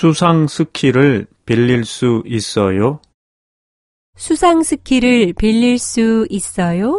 수상 스키를 빌릴 수 있어요? 수상 스키를 빌릴 수 있어요?